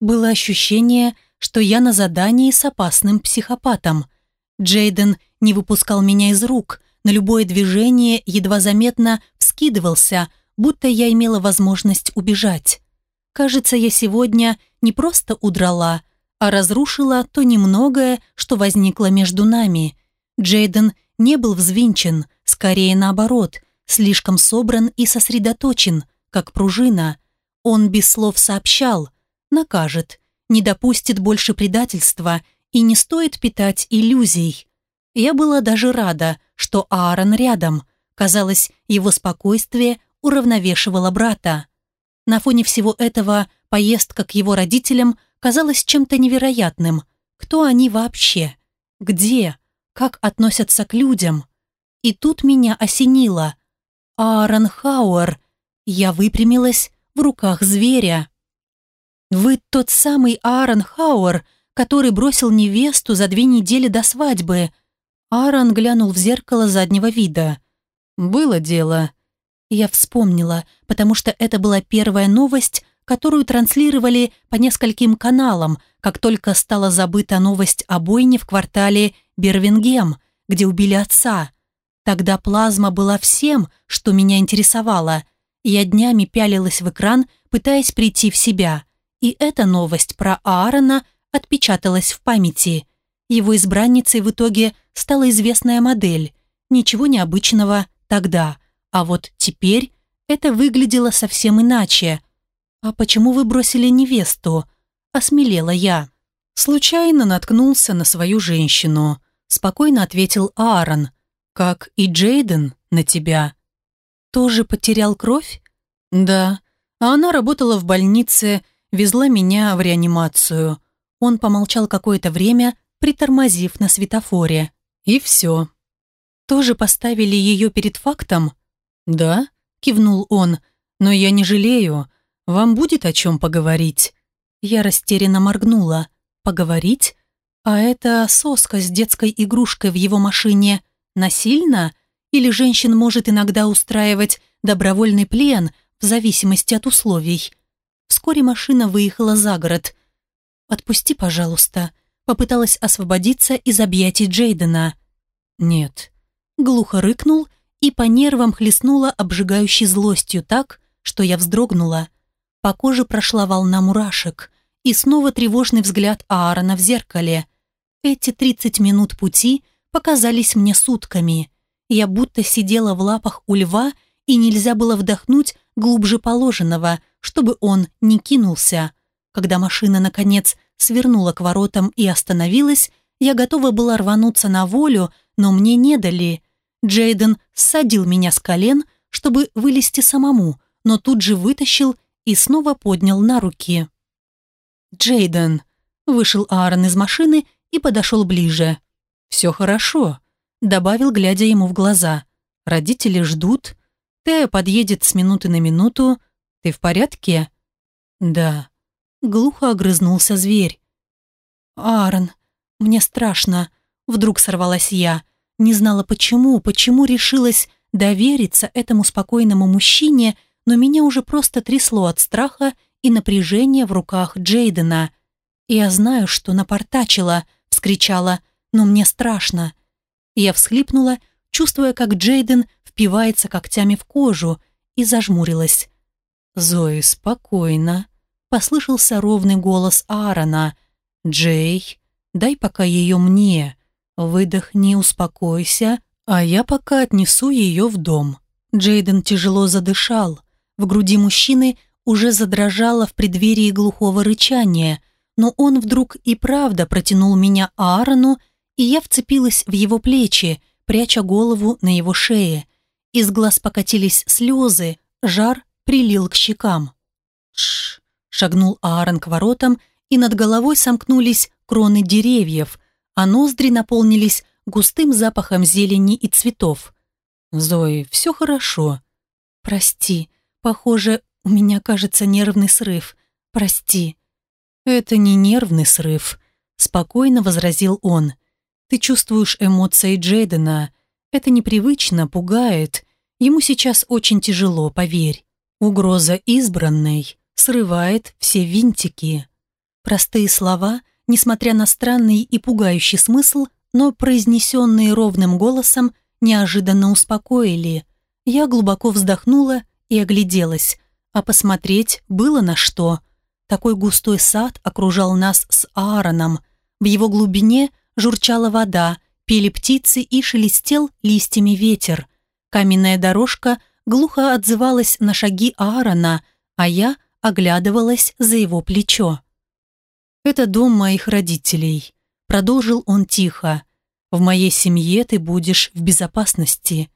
Было ощущение, что я на задании с опасным психопатом. Джейден не выпускал меня из рук, на любое движение едва заметно вскидывался, будто я имела возможность убежать. Кажется, я сегодня не просто удрала, а разрушила то немногое, что возникло между нами. Джейден не был взвинчен, скорее наоборот, слишком собран и сосредоточен, как пружина. Он без слов сообщал, накажет, не допустит больше предательства и не стоит питать иллюзий. Я была даже рада, что Аарон рядом. Казалось, его спокойствие уравновешивало брата. На фоне всего этого поездка к его родителям казалась чем-то невероятным. Кто они вообще? Где? Как относятся к людям? И тут меня осенило. Аарон Хауэр. Я выпрямилась в руках зверя. «Вы тот самый Аарон Хауэр, который бросил невесту за две недели до свадьбы», Аарон глянул в зеркало заднего вида. «Было дело». Я вспомнила, потому что это была первая новость, которую транслировали по нескольким каналам, как только стала забыта новость о бойне в квартале Бервингем, где убили отца. Тогда плазма была всем, что меня интересовало. Я днями пялилась в экран, пытаясь прийти в себя. И эта новость про Аарона отпечаталась в памяти. Его избранницей в итоге стала известная модель. Ничего необычного тогда. А вот теперь это выглядело совсем иначе. «А почему вы бросили невесту?» Осмелела я. Случайно наткнулся на свою женщину. Спокойно ответил Аарон. «Как и Джейден на тебя». «Тоже потерял кровь?» «Да. А она работала в больнице, везла меня в реанимацию». Он помолчал какое-то время, притормозив на светофоре. И все. Тоже поставили ее перед фактом? Да, кивнул он, но я не жалею. Вам будет о чем поговорить? Я растерянно моргнула. Поговорить? А это соска с детской игрушкой в его машине насильно? Или женщин может иногда устраивать добровольный плен в зависимости от условий? Вскоре машина выехала за город. «Отпусти, пожалуйста», попыталась освободиться из объятий Джейдена. «Нет». Глухо рыкнул и по нервам хлестнула обжигающей злостью так, что я вздрогнула. По коже прошла волна мурашек и снова тревожный взгляд Аарона в зеркале. Эти 30 минут пути показались мне сутками. Я будто сидела в лапах у льва, и нельзя было вдохнуть глубже положенного, чтобы он не кинулся. Когда машина, наконец, свернула к воротам и остановилась, я готова была рвануться на волю, но мне не дали. Джейден ссадил меня с колен, чтобы вылезти самому, но тут же вытащил и снова поднял на руки. «Джейден», — вышел Аарон из машины и подошел ближе. «Все хорошо», — добавил, глядя ему в глаза. «Родители ждут. Тея подъедет с минуты на минуту. Ты в порядке?» «Да», Глухо огрызнулся зверь. «Аарон, мне страшно», — вдруг сорвалась я. Не знала почему, почему решилась довериться этому спокойному мужчине, но меня уже просто трясло от страха и напряжения в руках Джейдена. «Я знаю, что напортачила», — вскричала, «но мне страшно». Я всхлипнула, чувствуя, как Джейден впивается когтями в кожу, и зажмурилась. «Зои, спокойно», послышался ровный голос Аарона. «Джей, дай пока ее мне. Выдохни, успокойся, а я пока отнесу ее в дом». Джейден тяжело задышал. В груди мужчины уже задрожало в преддверии глухого рычания, но он вдруг и правда протянул меня Аарону, и я вцепилась в его плечи, пряча голову на его шее. Из глаз покатились слезы, жар прилил к щекам. Шш, Шагнул Аарон к воротам, и над головой сомкнулись кроны деревьев, а ноздри наполнились густым запахом зелени и цветов. «Зои, все хорошо». «Прости, похоже, у меня, кажется, нервный срыв. Прости». «Это не нервный срыв», — спокойно возразил он. «Ты чувствуешь эмоции Джейдена. Это непривычно, пугает. Ему сейчас очень тяжело, поверь. Угроза избранной срывает все винтики. Простые слова, несмотря на странный и пугающий смысл, но произнесенные ровным голосом, неожиданно успокоили. Я глубоко вздохнула и огляделась, а посмотреть было на что. Такой густой сад окружал нас с Аароном. В его глубине журчала вода, пели птицы и шелестел листьями ветер. Каменная дорожка глухо отзывалась на шаги Аарона, а я оглядывалась за его плечо. «Это дом моих родителей», — продолжил он тихо. «В моей семье ты будешь в безопасности».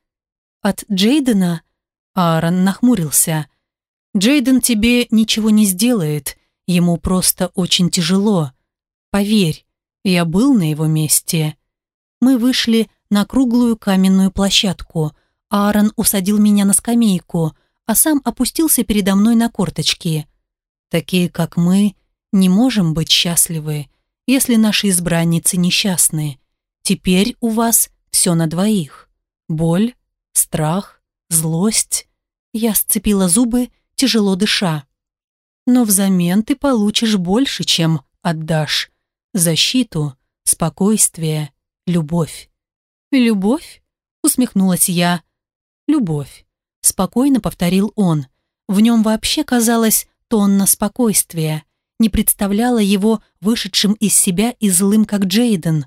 «От Джейдена?» Аарон нахмурился. «Джейден тебе ничего не сделает, ему просто очень тяжело. Поверь, я был на его месте». Мы вышли на круглую каменную площадку. Аарон усадил меня на скамейку, а сам опустился передо мной на корточки. «Такие, как мы, не можем быть счастливы, если наши избранницы несчастны. Теперь у вас все на двоих. Боль, страх, злость. Я сцепила зубы, тяжело дыша. Но взамен ты получишь больше, чем отдашь. Защиту, спокойствие, любовь. «Любовь?» — усмехнулась я. «Любовь», — спокойно повторил он. В нем вообще казалось тонна спокойствия не представляла его вышедшим из себя и злым, как Джейден.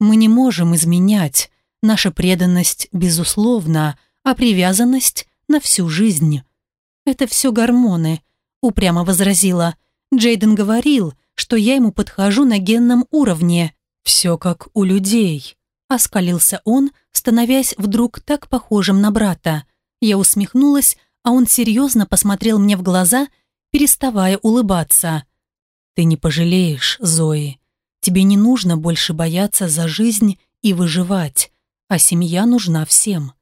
Мы не можем изменять. Наша преданность безусловна, а привязанность на всю жизнь. Это все гормоны, упрямо возразила. Джейден говорил, что я ему подхожу на генном уровне. Все как у людей. Оскалился он, становясь вдруг так похожим на брата. Я усмехнулась, а он серьезно посмотрел мне в глаза, переставая улыбаться. Ты не пожалеешь, Зои. Тебе не нужно больше бояться за жизнь и выживать, а семья нужна всем.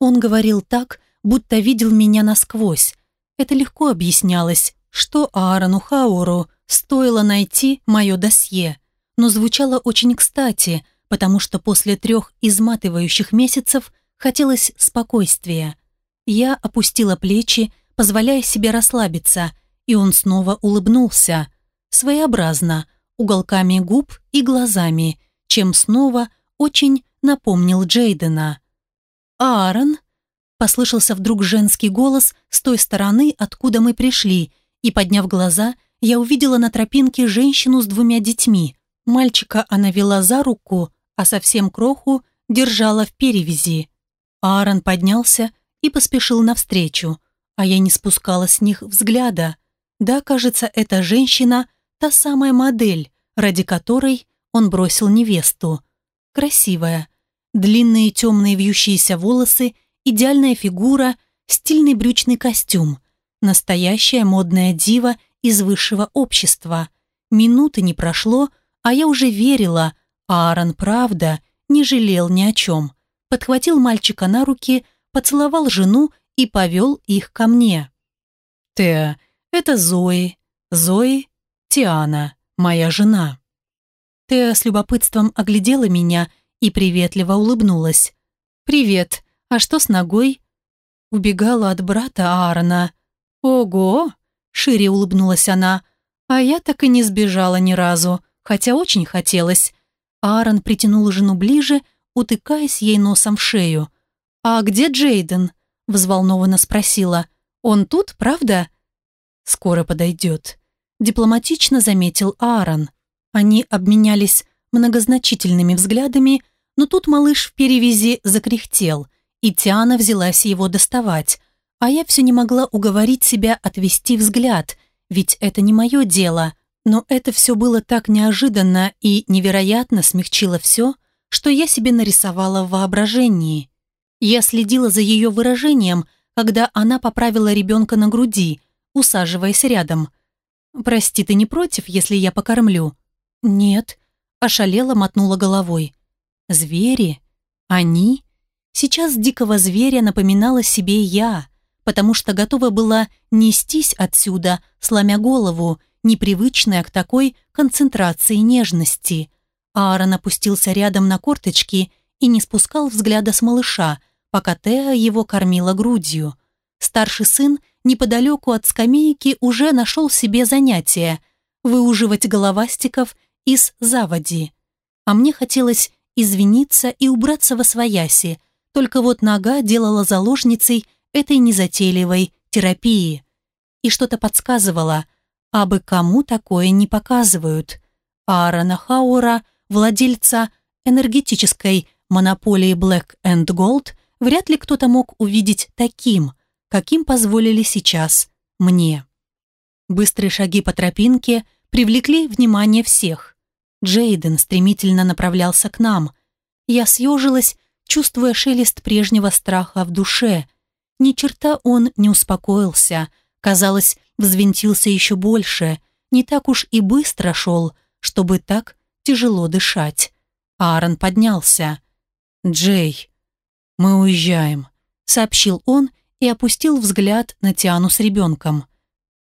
Он говорил так, будто видел меня насквозь. Это легко объяснялось, что Аарону Хауру стоило найти мое досье, но звучало очень кстати, потому что после трех изматывающих месяцев хотелось спокойствия. Я опустила плечи, позволяя себе расслабиться, и он снова улыбнулся – своеобразно, уголками губ и глазами, чем снова очень напомнил Джейдена. «Аарон?» – послышался вдруг женский голос с той стороны, откуда мы пришли, и, подняв глаза, я увидела на тропинке женщину с двумя детьми. Мальчика она вела за руку, а совсем кроху держала в перевязи. Аарон поднялся и поспешил навстречу, а я не спускала с них взгляда. Да, кажется, эта женщина Та самая модель, ради которой он бросил невесту. Красивая. Длинные темные вьющиеся волосы, идеальная фигура, стильный брючный костюм. Настоящая модная дива из высшего общества. Минуты не прошло, а я уже верила, а Аарон, правда, не жалел ни о чем. Подхватил мальчика на руки, поцеловал жену и повел их ко мне. «Теа, это Зои. Зои Тиана, моя жена». Теа с любопытством оглядела меня и приветливо улыбнулась. «Привет, а что с ногой?» Убегала от брата Аарона. «Ого!» – шире улыбнулась она. «А я так и не сбежала ни разу, хотя очень хотелось». Аарон притянул жену ближе, утыкаясь ей носом в шею. «А где Джейден?» – взволнованно спросила. «Он тут, правда?» «Скоро подойдет», дипломатично заметил Аарон. Они обменялись многозначительными взглядами, но тут малыш в перевязи закряхтел, и Тиана взялась его доставать, а я все не могла уговорить себя отвести взгляд, ведь это не мое дело, но это все было так неожиданно и невероятно смягчило все, что я себе нарисовала в воображении. Я следила за ее выражением, когда она поправила ребенка на груди, усаживаясь рядом – «Прости, ты не против, если я покормлю?» «Нет», – ошалела мотнула головой. «Звери? Они?» Сейчас дикого зверя напоминала себе я, потому что готова была нестись отсюда, сломя голову, непривычная к такой концентрации нежности. Аарон опустился рядом на корточки и не спускал взгляда с малыша, пока Теа его кормила грудью. Старший сын неподалеку от скамейки уже нашел себе занятие. выуживать головастиков из заводи. А мне хотелось извиниться и убраться во свояси, только вот нога делала заложницей этой незатейливой терапии. И что-то подсказывало, а бы кому такое не показывают. Аарона Хаура, владельца энергетической монополии Black and Gold, вряд ли кто-то мог увидеть таким, каким позволили сейчас мне. Быстрые шаги по тропинке привлекли внимание всех. Джейден стремительно направлялся к нам. Я съежилась, чувствуя шелест прежнего страха в душе. Ни черта он не успокоился. Казалось, взвинтился еще больше. Не так уж и быстро шел, чтобы так тяжело дышать. Аарон поднялся. «Джей, мы уезжаем», — сообщил он и опустил взгляд на Тиану с ребенком.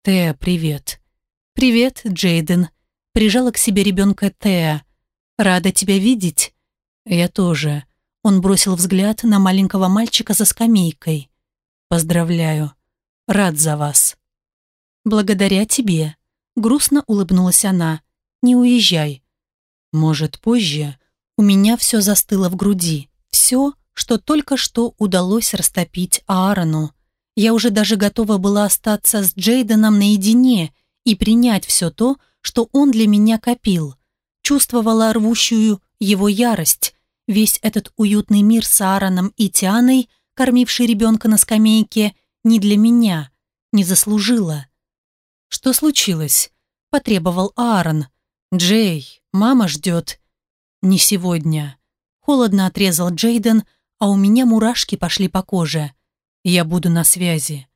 «Теа, привет». «Привет, Джейден», — прижала к себе ребенка Теа. «Рада тебя видеть». «Я тоже». Он бросил взгляд на маленького мальчика за скамейкой. «Поздравляю. Рад за вас». «Благодаря тебе», — грустно улыбнулась она. «Не уезжай». «Может, позже?» У меня все застыло в груди. Все, что только что удалось растопить Аарону. Я уже даже готова была остаться с Джейденом наедине и принять все то, что он для меня копил. Чувствовала рвущую его ярость. Весь этот уютный мир с Аароном и Тианой, кормивший ребенка на скамейке, не для меня, не заслужила. «Что случилось?» – потребовал Аарон. «Джей, мама ждет». «Не сегодня». Холодно отрезал Джейден, а у меня мурашки пошли по коже. Я буду на связи.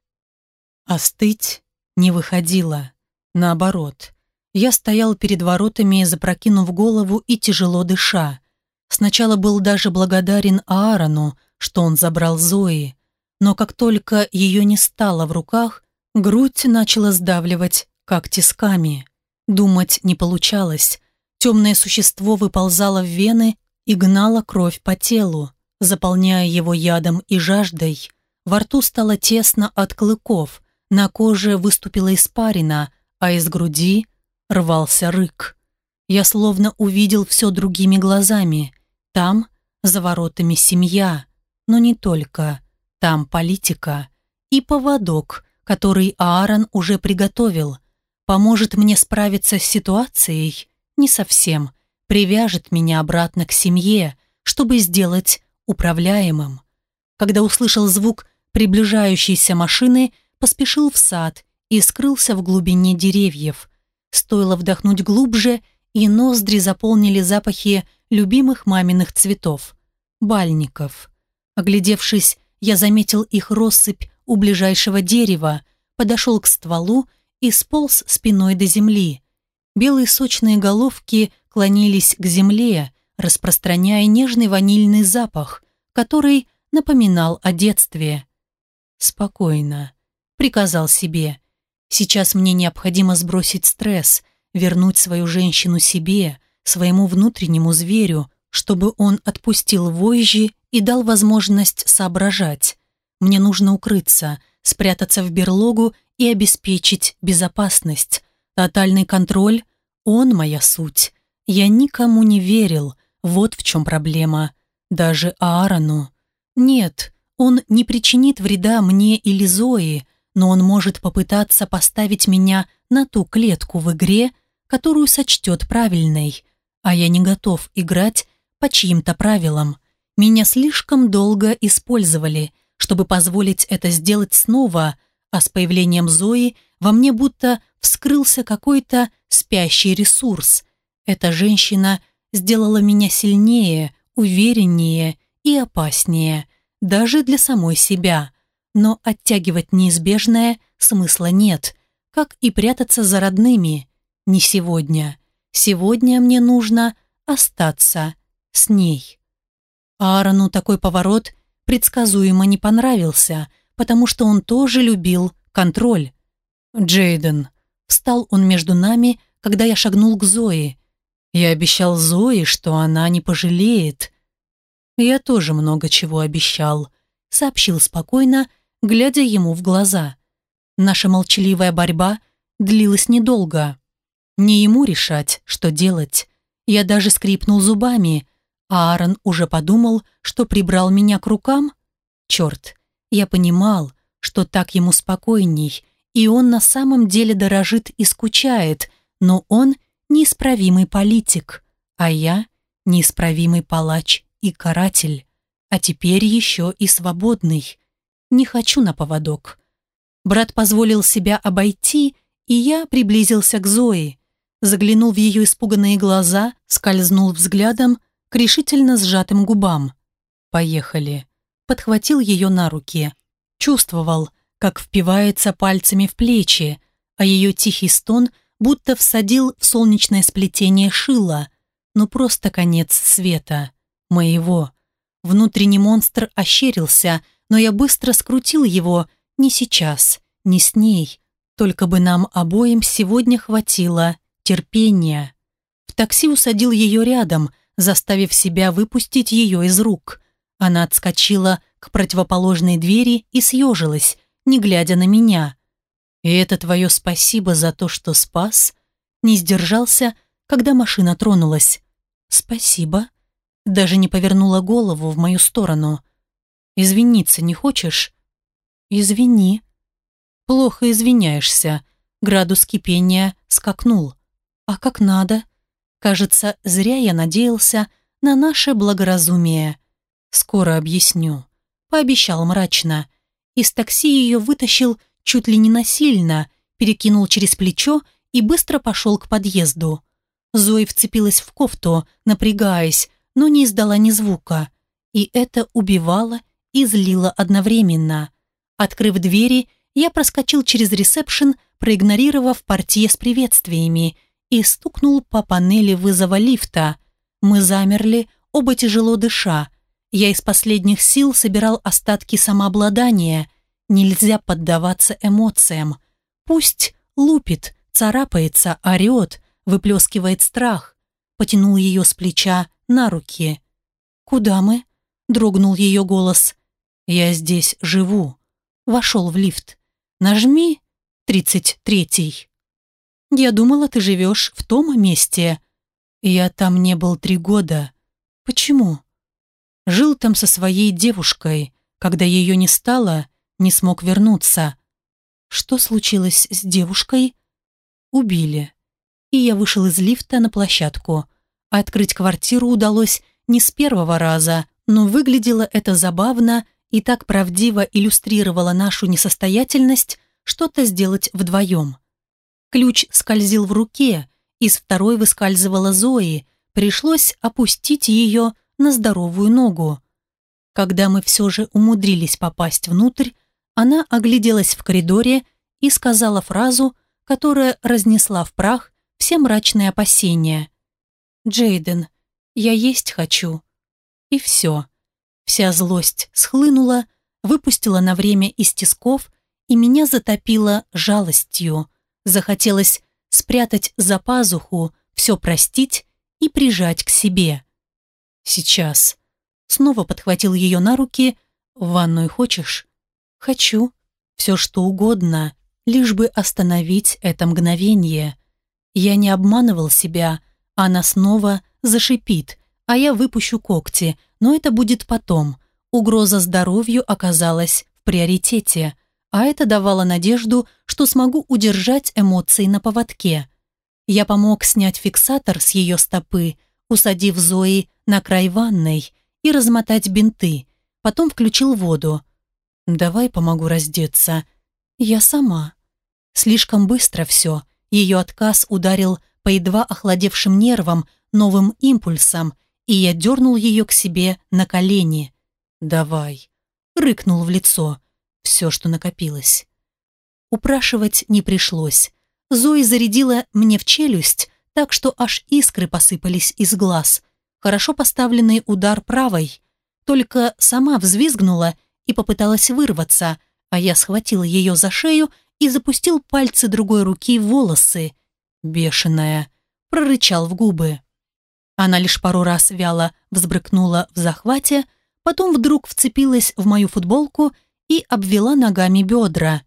Остыть не выходило. Наоборот. Я стоял перед воротами, запрокинув голову и тяжело дыша. Сначала был даже благодарен Аарону, что он забрал Зои, но как только ее не стало в руках, грудь начала сдавливать, как тисками. Думать не получалось. Темное существо выползало в вены и гнало кровь по телу заполняя его ядом и жаждой. Во рту стало тесно от клыков, на коже выступила испарина, а из груди рвался рык. Я словно увидел все другими глазами. Там, за воротами, семья, но не только. Там политика и поводок, который Аарон уже приготовил. Поможет мне справиться с ситуацией? Не совсем. Привяжет меня обратно к семье, чтобы сделать управляемым. Когда услышал звук приближающейся машины, поспешил в сад и скрылся в глубине деревьев. Стоило вдохнуть глубже, и ноздри заполнили запахи любимых маминых цветов – бальников. Оглядевшись, я заметил их россыпь у ближайшего дерева, подошел к стволу и сполз спиной до земли. Белые сочные головки клонились к земле, распространяя нежный ванильный запах, который напоминал о детстве. «Спокойно», — приказал себе. «Сейчас мне необходимо сбросить стресс, вернуть свою женщину себе, своему внутреннему зверю, чтобы он отпустил вожжи и дал возможность соображать. Мне нужно укрыться, спрятаться в берлогу и обеспечить безопасность. Тотальный контроль — он моя суть. Я никому не верил, вот в чем проблема. Даже Аарону. Нет, он не причинит вреда мне или Зои, но он может попытаться поставить меня на ту клетку в игре, которую сочтет правильной. А я не готов играть по чьим-то правилам. Меня слишком долго использовали, чтобы позволить это сделать снова, а с появлением Зои во мне будто вскрылся какой-то спящий ресурс. Эта женщина – сделала меня сильнее, увереннее и опаснее, даже для самой себя. Но оттягивать неизбежное смысла нет, как и прятаться за родными. Не сегодня. Сегодня мне нужно остаться с ней. Аарону такой поворот предсказуемо не понравился, потому что он тоже любил контроль. «Джейден», встал он между нами, когда я шагнул к Зое, я обещал Зои, что она не пожалеет. Я тоже много чего обещал, сообщил спокойно, глядя ему в глаза. Наша молчаливая борьба длилась недолго. Не ему решать, что делать. Я даже скрипнул зубами, Аарон уже подумал, что прибрал меня к рукам. Черт, я понимал, что так ему спокойней, и он на самом деле дорожит и скучает, но он неисправимый политик, а я неисправимый палач и каратель, а теперь еще и свободный. Не хочу на поводок. Брат позволил себя обойти, и я приблизился к Зои, заглянул в ее испуганные глаза, скользнул взглядом к решительно сжатым губам. «Поехали». Подхватил ее на руки. Чувствовал, как впивается пальцами в плечи, а ее тихий стон будто всадил в солнечное сплетение шила. Ну просто конец света. Моего. Внутренний монстр ощерился, но я быстро скрутил его. Не сейчас, не с ней. Только бы нам обоим сегодня хватило терпения. В такси усадил ее рядом, заставив себя выпустить ее из рук. Она отскочила к противоположной двери и съежилась, не глядя на меня. «И это твое спасибо за то, что спас?» Не сдержался, когда машина тронулась. «Спасибо». Даже не повернула голову в мою сторону. «Извиниться не хочешь?» «Извини». «Плохо извиняешься». Градус кипения скакнул. «А как надо?» Кажется, зря я надеялся на наше благоразумие. «Скоро объясню», — пообещал мрачно. Из такси ее вытащил чуть ли не насильно, перекинул через плечо и быстро пошел к подъезду. Зои вцепилась в кофту, напрягаясь, но не издала ни звука. И это убивало и злило одновременно. Открыв двери, я проскочил через ресепшн, проигнорировав портье с приветствиями, и стукнул по панели вызова лифта. Мы замерли, оба тяжело дыша. Я из последних сил собирал остатки самообладания. Нельзя поддаваться эмоциям. Пусть лупит, царапается, орет, выплескивает страх. Потянул ее с плеча на руки. «Куда мы?» – дрогнул ее голос. «Я здесь живу». Вошел в лифт. «Нажми тридцать третий». «Я думала, ты живешь в том месте». «Я там не был три года». «Почему?» «Жил там со своей девушкой. Когда ее не стало, не смог вернуться». «Что случилось с девушкой?» «Убили». И я вышел из лифта на площадку. Открыть квартиру удалось не с первого раза, но выглядело это забавно и так правдиво иллюстрировало нашу несостоятельность что-то сделать вдвоем. Ключ скользил в руке, из второй выскальзывала Зои, пришлось опустить ее на здоровую ногу. Когда мы все же умудрились попасть внутрь, она огляделась в коридоре и сказала фразу, которая разнесла в прах все мрачные опасения. «Джейден, я есть хочу». И все. Вся злость схлынула, выпустила на время из тисков и меня затопило жалостью. Захотелось спрятать за пазуху, все простить и прижать к себе. Сейчас. Снова подхватил ее на руки. «В ванную хочешь?» «Хочу. Все что угодно, лишь бы остановить это мгновение». Я не обманывал себя, она снова зашипит, а я выпущу когти, но это будет потом. Угроза здоровью оказалась в приоритете, а это давало надежду, что смогу удержать эмоции на поводке. Я помог снять фиксатор с ее стопы, усадив Зои на край ванной и размотать бинты, потом включил воду. «Давай помогу раздеться». «Я сама». Слишком быстро все. Ее отказ ударил по едва охладевшим нервам новым импульсом, и я дернул ее к себе на колени. «Давай», — рыкнул в лицо все, что накопилось. Упрашивать не пришлось. Зои зарядила мне в челюсть, так что аж искры посыпались из глаз. Хорошо поставленный удар правой. Только сама взвизгнула и попыталась вырваться, а я схватил ее за шею и запустил пальцы другой руки в волосы. Бешеная. Прорычал в губы. Она лишь пару раз вяло взбрыкнула в захвате, потом вдруг вцепилась в мою футболку и обвела ногами бедра.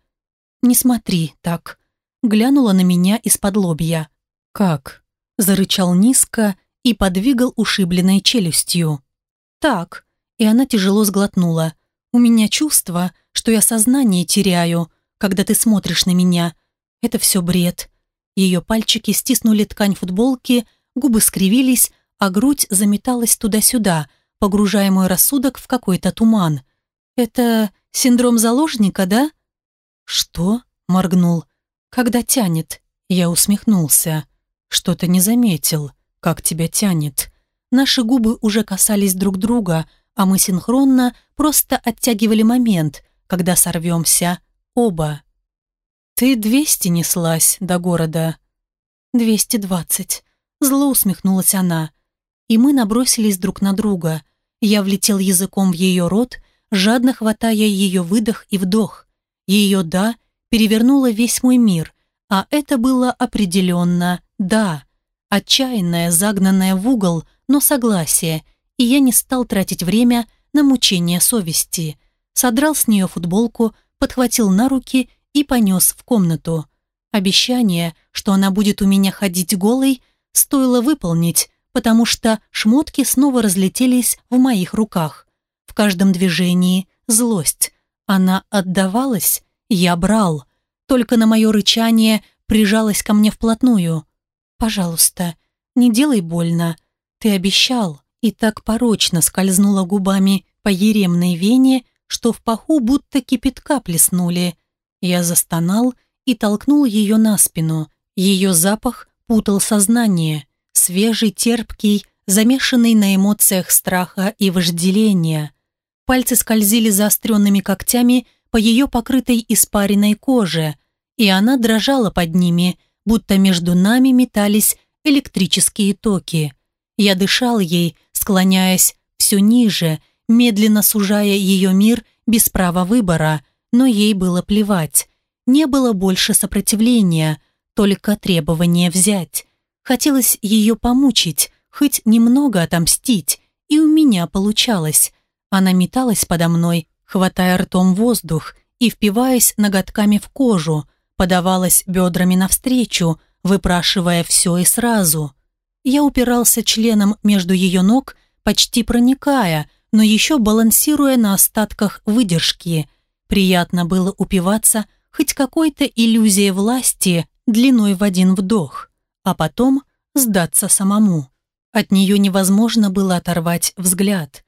«Не смотри так», глянула на меня из-под лобья. «Как?» – зарычал низко и подвигал ушибленной челюстью. «Так», и она тяжело сглотнула. «У меня чувство, что я сознание теряю, когда ты смотришь на меня. Это все бред». Ее пальчики стиснули ткань футболки, губы скривились, а грудь заметалась туда-сюда, погружая мой рассудок в какой-то туман. «Это синдром заложника, да?» «Что?» – моргнул. «Когда тянет?» Я усмехнулся. «Что-то не заметил. Как тебя тянет?» Наши губы уже касались друг друга, а мы синхронно просто оттягивали момент, когда сорвемся. Оба. «Ты двести неслась до города?» «Двести двадцать». Зло усмехнулась она. И мы набросились друг на друга. Я влетел языком в ее рот, жадно хватая ее выдох и вдох. Ее «да» перевернуло весь мой мир, а это было определенно «да». Отчаянное, загнанное в угол, но согласие, и я не стал тратить время на мучение совести. Содрал с нее футболку, подхватил на руки и понес в комнату. Обещание, что она будет у меня ходить голой, стоило выполнить, потому что шмотки снова разлетелись в моих руках. Каждом движении злость. Она отдавалась, я брал. Только на мое рычание прижалась ко мне вплотную. «Пожалуйста, не делай больно. Ты обещал». И так порочно скользнула губами по еремной вене, что в паху будто кипятка плеснули. Я застонал и толкнул ее на спину. Ее запах путал сознание, свежий, терпкий, замешанный на эмоциях страха и вожделения. Пальцы скользили заостренными когтями по ее покрытой испаренной коже, и она дрожала под ними, будто между нами метались электрические токи. Я дышал ей, склоняясь все ниже, медленно сужая ее мир без права выбора, но ей было плевать. Не было больше сопротивления, только требование взять. Хотелось ее помучить, хоть немного отомстить, и у меня получалось. Она металась подо мной, хватая ртом воздух и впиваясь ноготками в кожу, подавалась бедрами навстречу, выпрашивая все и сразу. Я упирался членом между ее ног, почти проникая, но еще балансируя на остатках выдержки. Приятно было упиваться хоть какой-то иллюзией власти длиной в один вдох, а потом сдаться самому. От нее невозможно было оторвать взгляд.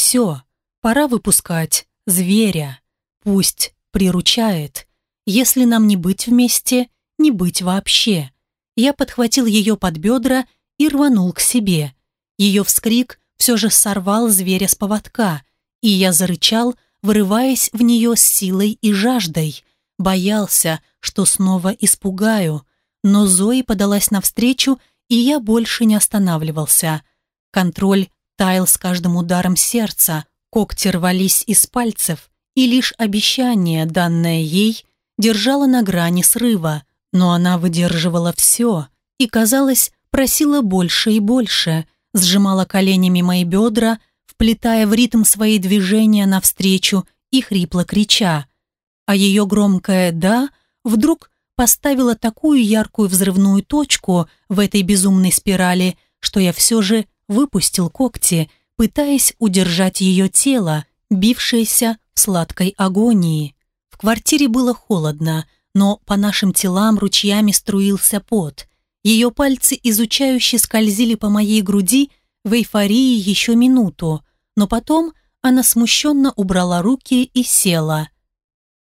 Все, пора выпускать зверя. Пусть приручает. Если нам не быть вместе, не быть вообще. Я подхватил ее под бедра и рванул к себе. Ее вскрик все же сорвал зверя с поводка, и я зарычал, вырываясь в нее с силой и жаждой. Боялся, что снова испугаю, но Зои подалась навстречу, и я больше не останавливался. Контроль таял с каждым ударом сердца, когти рвались из пальцев, и лишь обещание, данное ей, держало на грани срыва, но она выдерживала все и, казалось, просила больше и больше, сжимала коленями мои бедра, вплетая в ритм свои движения навстречу и хрипло крича. А ее громкое «да» вдруг поставила такую яркую взрывную точку в этой безумной спирали, что я все же выпустил когти, пытаясь удержать ее тело, бившееся в сладкой агонии. В квартире было холодно, но по нашим телам ручьями струился пот. Ее пальцы изучающе скользили по моей груди в эйфории еще минуту, но потом она смущенно убрала руки и села.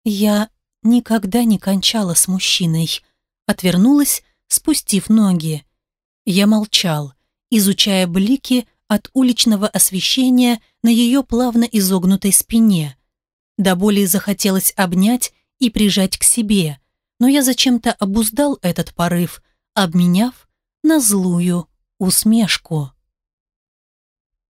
Я никогда не кончала с мужчиной. Отвернулась, спустив ноги. Я молчал, изучая блики от уличного освещения на ее плавно изогнутой спине. До боли захотелось обнять и прижать к себе, но я зачем-то обуздал этот порыв, обменяв на злую усмешку.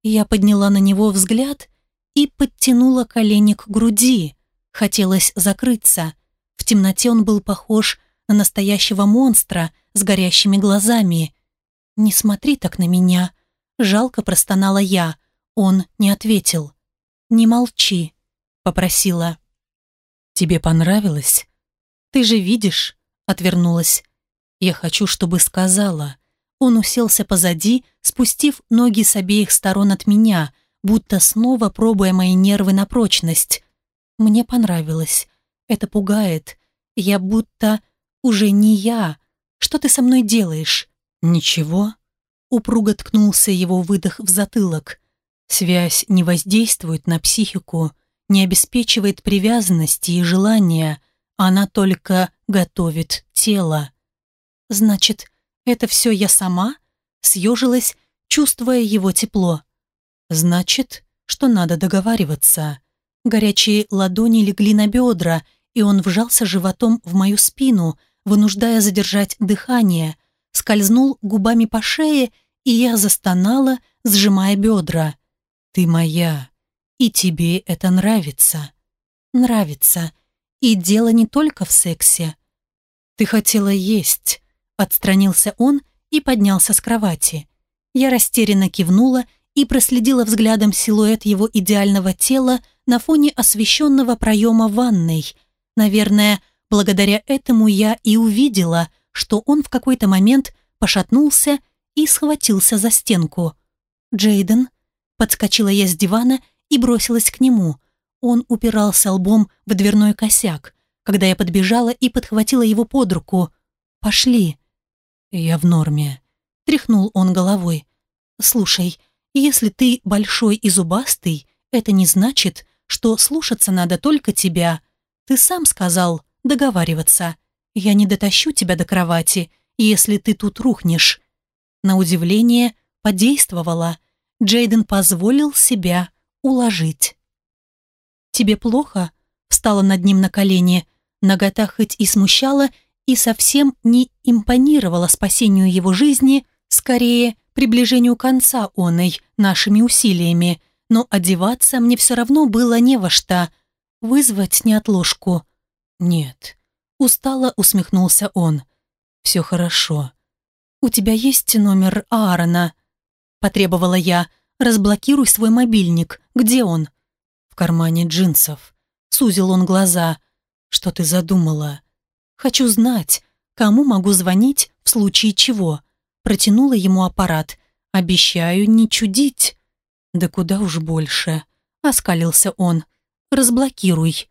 Я подняла на него взгляд и подтянула колени к груди. Хотелось закрыться. В темноте он был похож на настоящего монстра с горящими глазами. «Не смотри так на меня», — жалко простонала я. Он не ответил. «Не молчи», — попросила. «Тебе понравилось?» «Ты же видишь», — отвернулась. Я хочу, чтобы сказала. Он уселся позади, спустив ноги с обеих сторон от меня, будто снова пробуя мои нервы на прочность. Мне понравилось. Это пугает. Я будто уже не я. Что ты со мной делаешь? Ничего. Упруго ткнулся его выдох в затылок. Связь не воздействует на психику, не обеспечивает привязанности и желания, она только готовит тело. Значит, это все я сама? Съежилась, чувствуя его тепло. Значит, что надо договариваться. Горячие ладони легли на бедра, и он вжался животом в мою спину, вынуждая задержать дыхание, скользнул губами по шее, и я застонала, сжимая бедра. «Ты моя, и тебе это нравится». «Нравится. И дело не только в сексе». «Ты хотела есть», — отстранился он и поднялся с кровати. Я растерянно кивнула и проследила взглядом силуэт его идеального тела на фоне освещенного проема ванной. Наверное, благодаря этому я и увидела, что он в какой-то момент пошатнулся и схватился за стенку. «Джейден?» Подскочила я с дивана и бросилась к нему. Он упирался лбом в дверной косяк, когда я подбежала и подхватила его под руку. «Пошли». «Я в норме», — тряхнул он головой. «Слушай, если ты большой и зубастый, это не значит, что слушаться надо только тебя. Ты сам сказал договариваться. Я не дотащу тебя до кровати, если ты тут рухнешь». На удивление подействовала. Джейден позволил себя уложить. «Тебе плохо?» Встала над ним на колени. Нагота хоть и смущала, и совсем не импонировала спасению его жизни, скорее приближению конца оной нашими усилиями, но одеваться мне все равно было не во что. Вызвать неотложку? Нет. Устало усмехнулся он. Все хорошо. У тебя есть номер Аарона? Потребовала я. Разблокируй свой мобильник. Где он? В кармане джинсов. Сузил он глаза. Что ты задумала? Хочу знать, кому могу звонить в случае чего. Протянула ему аппарат. Обещаю не чудить. Да куда уж больше. Оскалился он. Разблокируй.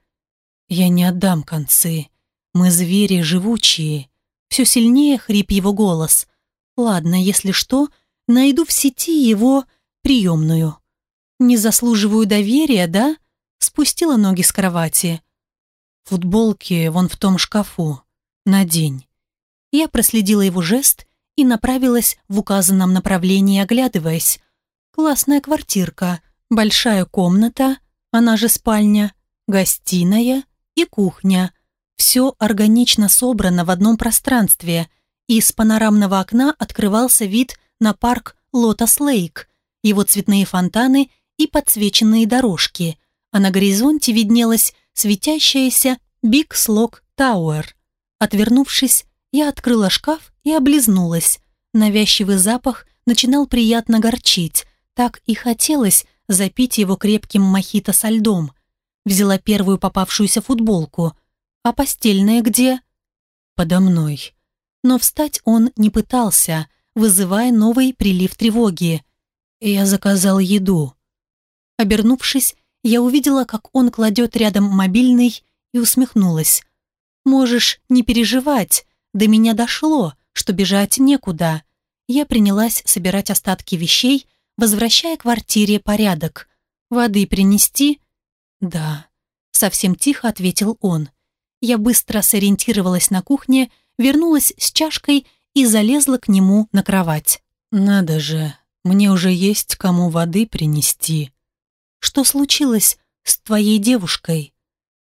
Я не отдам концы. Мы звери живучие. Все сильнее хрип его голос. Ладно, если что, найду в сети его приемную. Не заслуживаю доверия, да? Спустила ноги с кровати. Футболки вон в том шкафу. Надень. Я проследила его жест и направилась в указанном направлении, оглядываясь. Классная квартирка, большая комната, она же спальня, гостиная и кухня. Все органично собрано в одном пространстве. Из панорамного окна открывался вид на парк Лотос Лейк, его цветные фонтаны и подсвеченные дорожки, а на горизонте виднелась светящаяся Биг Слог Тауэр. Отвернувшись, я открыла шкаф и облизнулась. Навязчивый запах начинал приятно горчить, так и хотелось запить его крепким мохито со льдом. Взяла первую попавшуюся футболку. А постельная где? Подо мной. Но встать он не пытался, вызывая новый прилив тревоги. Я заказал еду. Обернувшись, я увидела, как он кладет рядом мобильный и усмехнулась. «Можешь не переживать, до меня дошло, что бежать некуда». Я принялась собирать остатки вещей, возвращая квартире порядок. «Воды принести?» «Да», — совсем тихо ответил он. Я быстро сориентировалась на кухне, вернулась с чашкой и залезла к нему на кровать. «Надо же, мне уже есть кому воды принести». «Что случилось с твоей девушкой?»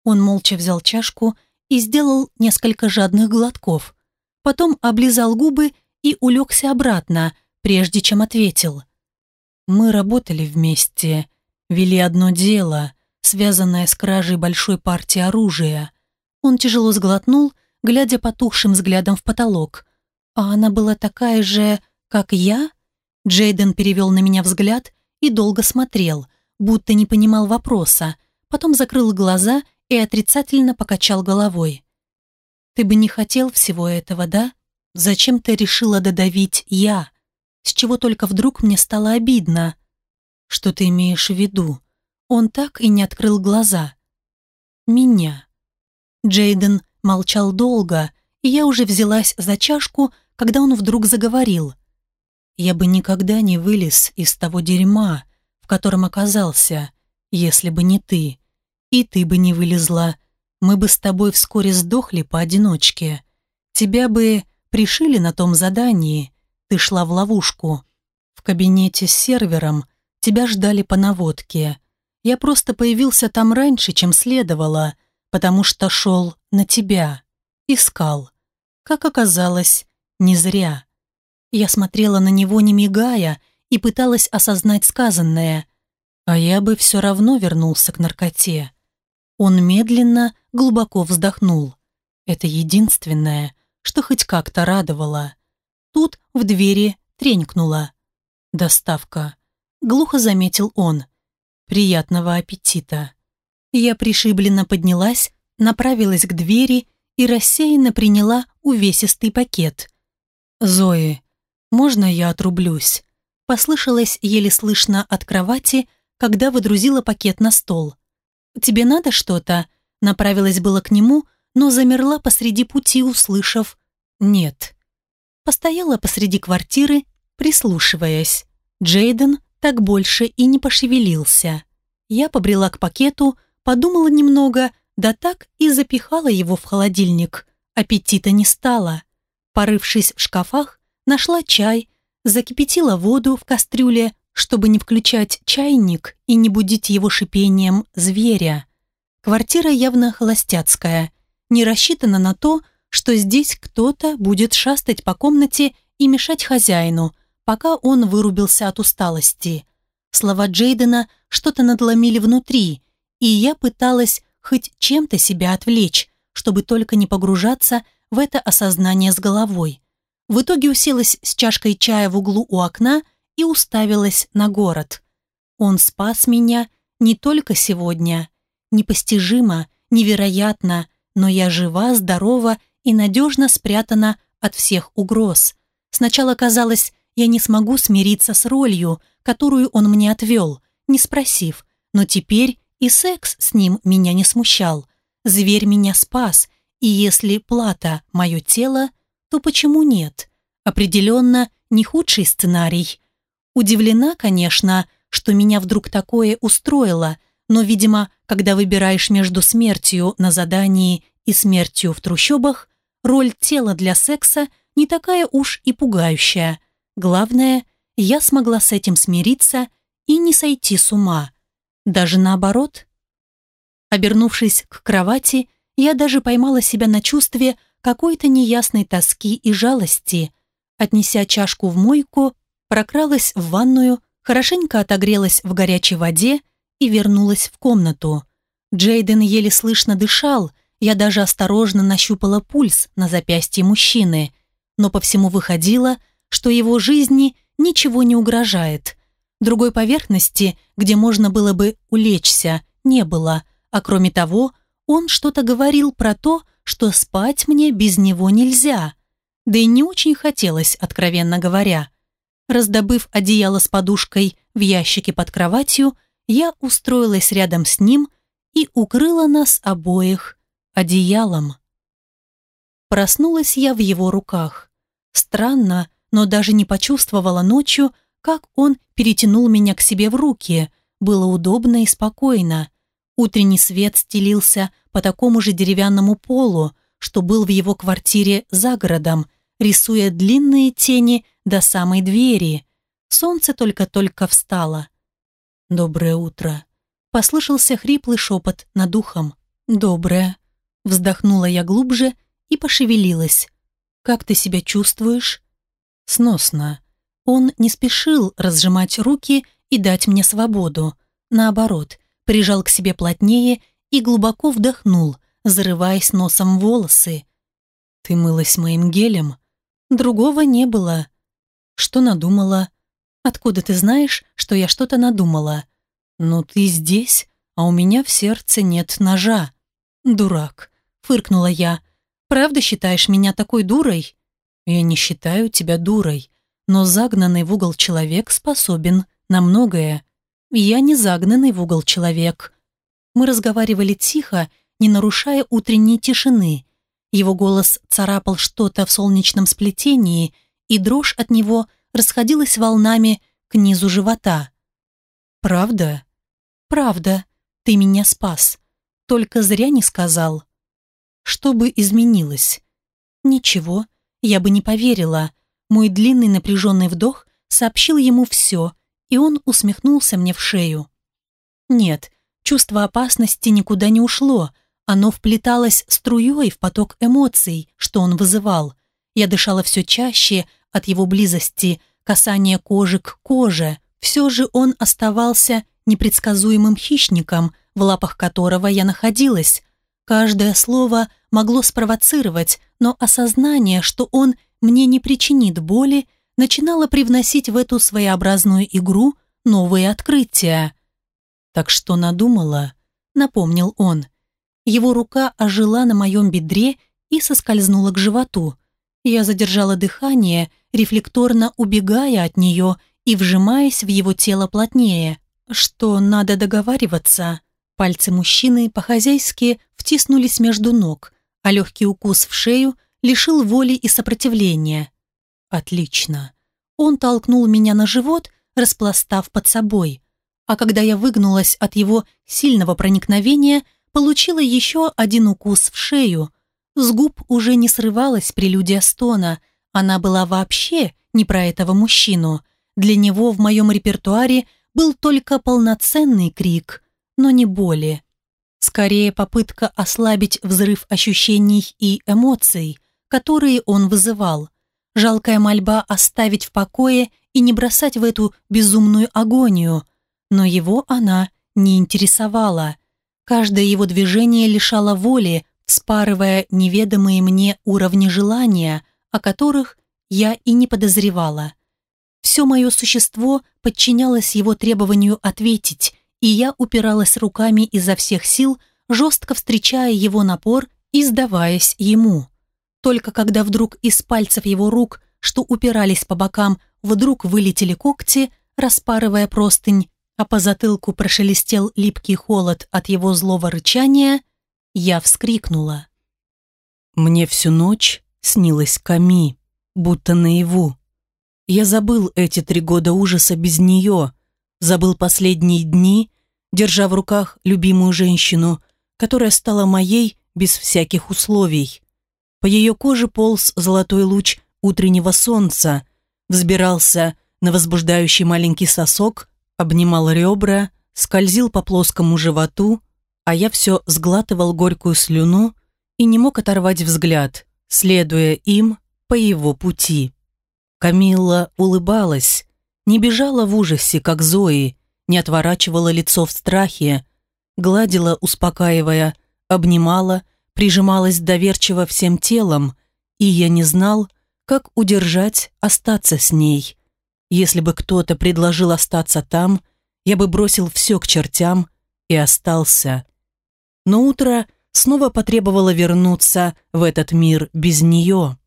Он молча взял чашку и сделал несколько жадных глотков. Потом облизал губы и улегся обратно, прежде чем ответил. «Мы работали вместе, вели одно дело, связанное с кражей большой партии оружия». Он тяжело сглотнул, глядя потухшим взглядом в потолок. «А она была такая же, как я?» Джейден перевел на меня взгляд и долго смотрел, будто не понимал вопроса, потом закрыл глаза и отрицательно покачал головой. «Ты бы не хотел всего этого, да?» Зачем ты решила додавить я? С чего только вдруг мне стало обидно? Что ты имеешь в виду? Он так и не открыл глаза. Меня. Джейден молчал долго, и я уже взялась за чашку, когда он вдруг заговорил. Я бы никогда не вылез из того дерьма, в котором оказался, если бы не ты. И ты бы не вылезла. Мы бы с тобой вскоре сдохли поодиночке. Тебя бы пришили на том задании. Ты шла в ловушку. В кабинете с сервером тебя ждали по наводке. Я просто появился там раньше, чем следовало, потому что шел на тебя. Искал. Как оказалось, не зря. Я смотрела на него, не мигая, и пыталась осознать сказанное. А я бы все равно вернулся к наркоте. Он медленно, глубоко вздохнул. Это единственное, что хоть как-то радовало. Тут в двери тренькнуло. «Доставка», — глухо заметил он. «Приятного аппетита». Я пришибленно поднялась, направилась к двери и рассеянно приняла увесистый пакет. «Зои, можно я отрублюсь?» Послышалось еле слышно от кровати, когда выдрузила пакет на стол. «Тебе надо что-то?» Направилась было к нему, но замерла посреди пути, услышав «нет». Постояла посреди квартиры, прислушиваясь. Джейден так больше и не пошевелился. Я побрела к пакету, подумала немного, да так и запихала его в холодильник. Аппетита не стало. Порывшись в шкафах, нашла чай, закипятила воду в кастрюле, чтобы не включать чайник и не будить его шипением зверя. Квартира явно холостяцкая, не рассчитана на то, что здесь кто-то будет шастать по комнате и мешать хозяину, пока он вырубился от усталости. Слова Джейдена что-то надломили внутри, и я пыталась хоть чем-то себя отвлечь, чтобы только не погружаться в это осознание с головой. В итоге уселась с чашкой чая в углу у окна и уставилась на город. Он спас меня не только сегодня. Непостижимо, невероятно, но я жива, здорова и надежно спрятана от всех угроз. Сначала казалось, я не смогу смириться с ролью, которую он мне отвел, не спросив, но теперь и секс с ним меня не смущал. Зверь меня спас, и если плата – мое тело, то почему нет? Определенно, не худший сценарий. Удивлена, конечно, что меня вдруг такое устроило, но, видимо, когда выбираешь между смертью на задании и смертью в трущобах, роль тела для секса не такая уж и пугающая. Главное, я смогла с этим смириться и не сойти с ума. Даже наоборот. Обернувшись к кровати, я даже поймала себя на чувстве какой-то неясной тоски и жалости. Отнеся чашку в мойку, прокралась в ванную, хорошенько отогрелась в горячей воде и вернулась в комнату. Джейден еле слышно дышал, я даже осторожно нащупала пульс на запястье мужчины, но по всему выходило, что его жизни ничего не угрожает. Другой поверхности, где можно было бы улечься, не было, а кроме того, он что-то говорил про то, что спать мне без него нельзя. Да и не очень хотелось, откровенно говоря. Раздобыв одеяло с подушкой в ящике под кроватью, я устроилась рядом с ним и укрыла нас обоих одеялом. Проснулась я в его руках. Странно, но даже не почувствовала ночью, как он перетянул меня к себе в руки. Было удобно и спокойно. Утренний свет стелился по такому же деревянному полу, что был в его квартире за городом, рисуя длинные тени до самой двери. Солнце только-только встало. «Доброе утро», — послышался хриплый шепот над ухом. «Доброе», Вздохнула я глубже и пошевелилась. «Как ты себя чувствуешь?» «Сносно». Он не спешил разжимать руки и дать мне свободу. Наоборот, прижал к себе плотнее и глубоко вдохнул, зарываясь носом в волосы. «Ты мылась моим гелем?» «Другого не было». «Что надумала?» «Откуда ты знаешь, что я что-то надумала?» «Ну ты здесь, а у меня в сердце нет ножа». «Дурак. — фыркнула я. «Правда считаешь меня такой дурой?» Я не считаю тебя дурой, но загнанный в угол человек способен на многое. Я не загнанный в угол человек. Мы разговаривали тихо, не нарушая утренней тишины. Его голос царапал что-то в солнечном сплетении, и дрожь от него расходилась волнами к низу живота. «Правда? Правда, ты меня спас. Только зря не сказал. Что бы изменилось? Ничего, я бы не поверила. Мой длинный напряженный вдох сообщил ему все, и он усмехнулся мне в шею. Нет, чувство опасности никуда не ушло, оно вплеталось струей в поток эмоций, что он вызывал. Я дышала все чаще от его близости, касания кожи к коже. Все же он оставался непредсказуемым хищником, в лапах которого я находилась. Каждое слово могло спровоцировать, но осознание, что он мне не причинит боли, начинало привносить в эту своеобразную игру новые открытия. «Так что надумала?» — напомнил он. Его рука ожила на моем бедре и соскользнула к животу. Я задержала дыхание, рефлекторно убегая от нее и вжимаясь в его тело плотнее. Что надо договариваться? Пальцы мужчины по-хозяйски втиснулись между ног, а легкий укус в шею лишил воли и сопротивления. Отлично. Он толкнул меня на живот, распластав под собой. А когда я выгнулась от его сильного проникновения, получила еще один укус в шею. С губ уже не срывалась прелюдия стона. Она была вообще не про этого мужчину. Для него в моем репертуаре был только полноценный крик, но не боли. Скорее попытка ослабить взрыв ощущений и эмоций, которые он вызывал. Жалкая мольба оставить в покое и не бросать в эту безумную агонию. Но его она не интересовала. Каждое его движение лишало воли, спарывая неведомые мне уровни желания, о которых я и не подозревала. Все мое существо подчинялось его требованию ответить, и я упиралась руками изо всех сил, жестко встречая его напор и сдаваясь ему. Только когда вдруг из пальцев его рук, что упирались по бокам, вдруг вылетели когти, распарывая простынь, а по затылку прошелестел липкий холод от его злого рычания, я вскрикнула. Мне всю ночь снилась Ками, будто наяву. Я забыл эти три года ужаса без нее, забыл последние дни, держа в руках любимую женщину, которая стала моей без всяких условий. По ее коже полз золотой луч утреннего солнца, взбирался на возбуждающий маленький сосок, обнимал ребра, скользил по плоскому животу, а я все сглатывал горькую слюну и не мог оторвать взгляд, следуя им по его пути. Камилла улыбалась, не бежала в ужасе, как Зои, не отворачивала лицо в страхе, гладила, успокаивая, обнимала, прижималась доверчиво всем телом, и я не знал, как удержать, остаться с ней. Если бы кто-то предложил остаться там, я бы бросил все к чертям и остался. Но утро снова потребовало вернуться в этот мир без нее.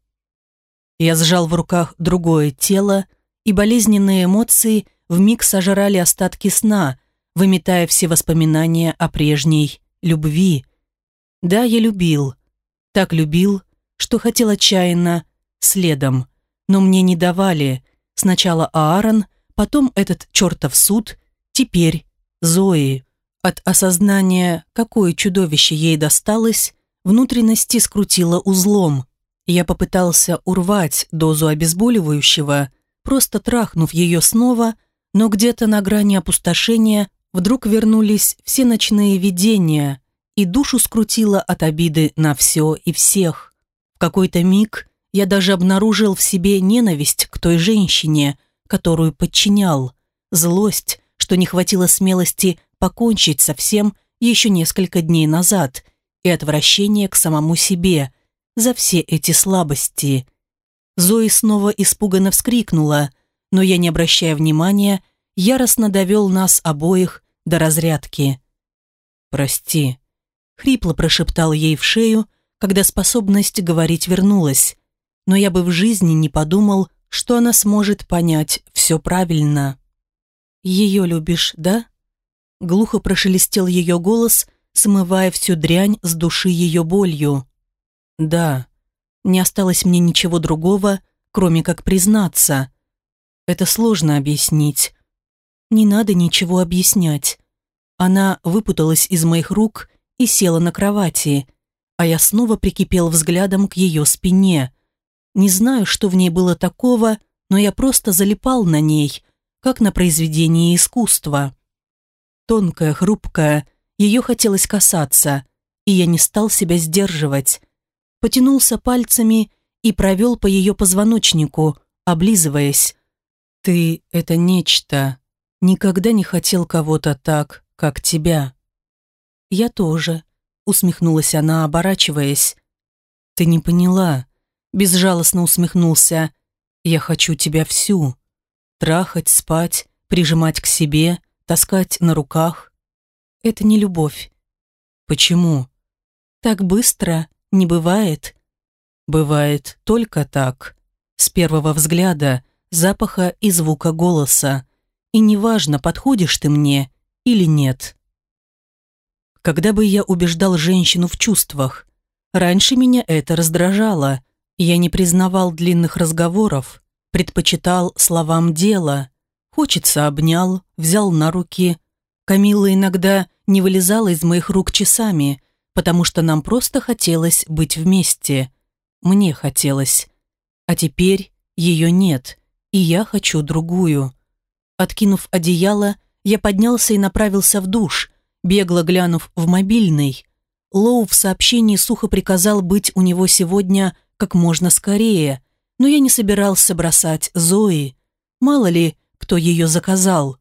Я сжал в руках другое тело, и болезненные эмоции вмиг сожрали остатки сна, выметая все воспоминания о прежней любви. Да, я любил, так любил, что хотел отчаянно следом, но мне не давали, Сначала Аарон, потом этот чертов суд, теперь Зои. От осознания, какое чудовище ей досталось, внутренности скрутило узлом. Я попытался урвать дозу обезболивающего, просто трахнув ее снова, но где-то на грани опустошения вдруг вернулись все ночные видения, и душу скрутило от обиды на все и всех. В какой-то миг я даже обнаружил в себе ненависть к той женщине, которую подчинял, злость, что не хватило смелости покончить со всем еще несколько дней назад, и отвращение к самому себе за все эти слабости. Зои снова испуганно вскрикнула, но я, не обращая внимания, яростно довел нас обоих до разрядки. «Прости», — хрипло прошептал ей в шею, когда способность говорить вернулась. но я бы в жизни не подумал, что она сможет понять все правильно. «Ее любишь, да?» Глухо прошелестел ее голос, смывая всю дрянь с души ее болью. «Да, не осталось мне ничего другого, кроме как признаться. Это сложно объяснить. Не надо ничего объяснять. Она выпуталась из моих рук и села на кровати, а я снова прикипел взглядом к ее спине. Не знаю, что в ней было такого, но я просто залипал на ней, как на произведении искусства. Тонкая, хрупкая, ее хотелось касаться, и я не стал себя сдерживать. Потянулся пальцами и провел по ее позвоночнику, облизываясь. «Ты — это нечто. Никогда не хотел кого-то так, как тебя». «Я тоже», — усмехнулась она, оборачиваясь. «Ты не поняла», — безжалостно усмехнулся. «Я хочу тебя всю. Трахать, спать, прижимать к себе, таскать на руках. Это не любовь». «Почему?» «Так быстро не бывает». «Бывает только так. С первого взгляда, запаха и звука голоса. И неважно, подходишь ты мне или нет». Когда бы я убеждал женщину в чувствах? Раньше меня это раздражало. Я не признавал длинных разговоров, предпочитал словам дела. Хочется обнял, взял на руки. Камила иногда не вылезала из моих рук часами, потому что нам просто хотелось быть вместе. Мне хотелось. А теперь ее нет, и я хочу другую. Откинув одеяло, я поднялся и направился в душ, бегло глянув в мобильный. Лоу в сообщении сухо приказал быть у него сегодня как можно скорее, но я не собирался бросать Зои. Мало ли, кто ее заказал.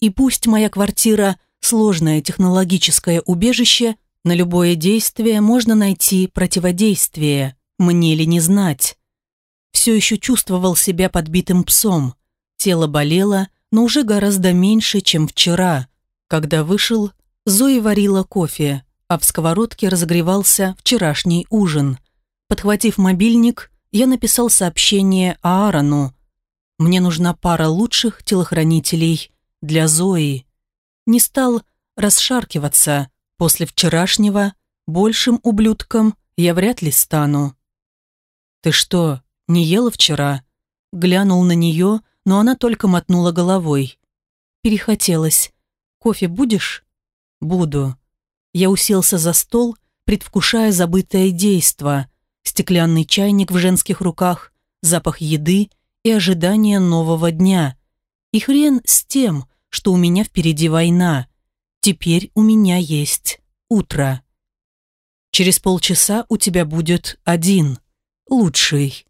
И пусть моя квартира – сложное технологическое убежище, на любое действие можно найти противодействие, мне ли не знать. Все еще чувствовал себя подбитым псом. Тело болело, но уже гораздо меньше, чем вчера, когда вышел Зои варила кофе, а в сковородке разогревался вчерашний ужин. Подхватив мобильник, я написал сообщение Аарону. «Мне нужна пара лучших телохранителей для Зои». Не стал расшаркиваться. После вчерашнего большим ублюдком я вряд ли стану. «Ты что, не ела вчера?» Глянул на нее, но она только мотнула головой. «Перехотелось. Кофе будешь?» Буду. Я уселся за стол, предвкушая забытое действо. Стеклянный чайник в женских руках, запах еды и ожидание нового дня. И хрен с тем, что у меня впереди война. Теперь у меня есть утро. Через полчаса у тебя будет один, лучший.